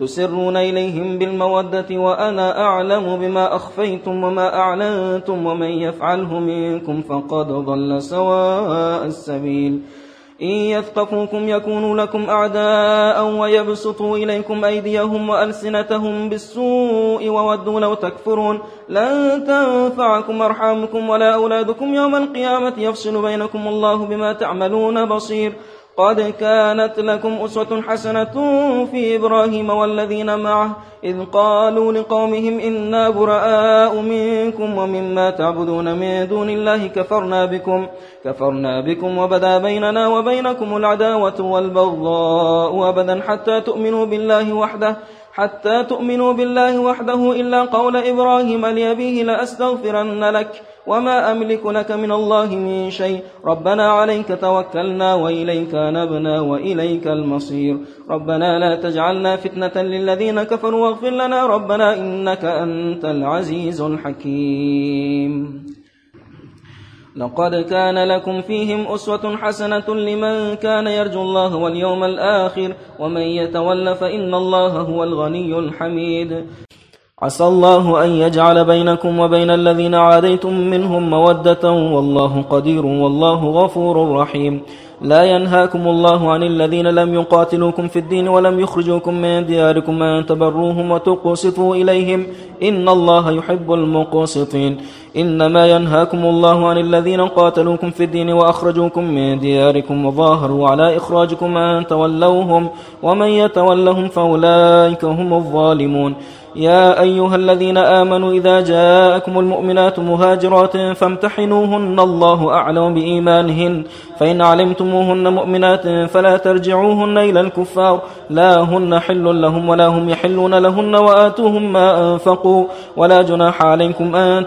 تسرون إليهم بالمودة وأنا أعلم بما أخفيتم وما أعلنتم ومن يفعله منكم فقد ضل سواء السبيل. إن يثقفوكم يكونوا لكم أعداء ويبسطوا إليكم أيديهم وألسنتهم بالسوء وودوا لو تكفرون. لن تنفعكم أرحامكم ولا أولادكم يوم القيامة يفصل بينكم الله بما تعملون بصير. قد كانت لكم أسوة حسنة في إبراهيم والذين معه إذ قالوا لقومهم إنا براء منكم ومما تعبدون من دون الله كفرنا بكم كفرنا بكم وبدا بيننا وبينكم العداوة والبغضاء أبدا حتى تؤمنوا بالله وحده حتى تؤمنوا بالله وحده إلا قول إبراهيم لأبيه لأستغفرن لك وما أملك لك من الله من شيء. ربنا عليك توكلنا وإليك نبنا وإليك المصير. ربنا لا تجعلنا فتنة للذين كفروا واغفر لنا. ربنا إنك أنت العزيز الحكيم. لقد كان لكم فيهم أسوة حسنة لمن كان يرجو الله واليوم الآخر ومن يتول فإن الله هو الغني الحميد. عسى الله أن يجعل بينكم وبين الذين عاديتم منهم مودة والله قدير والله غفور رحيم. لا ينهاكم الله عن الذين لم يقاتلوكم في الدين ولم يخرجوكم من دياركم أن تبروهم وتقسطوا إليهم. إن الله يحب المقسطين. إنما ينهاكم الله عن الذين قاتلوكم في الدين وأخرجوكم من دياركم وظاهروا على إخراجكم أن تولوهم ومن يتولهم فأولئك هم الظالمون. يا أيها الذين آمنوا إذا جاءكم المؤمنات مهاجرات فامتحنوهن الله أعلم بإيمانهن. فإن علمتموهن مؤمنات فلا ترجعوهن إلى الكفار. لا هن حل لهم ولا هم يحلون لهن وآتوهم ما أنفقوا. ولا جناح عليكم أن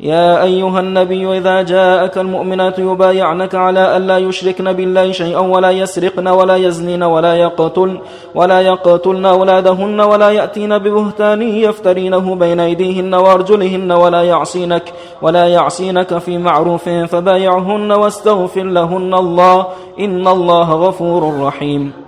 يا أيها النبي إذا جاءك المؤمنات يبايعنك على ألا يشركن بالله شيئا ولا يسرقن ولا يزنين ولا يقتلن ولا يقتلن أولادهن ولا يأتين ببهتان يفترينه بين أيديهن وأرجلهن ولا يعصينك ولا يعصينك في معروف فبايعهن واستغفر لهن الله إن الله غفور رحيم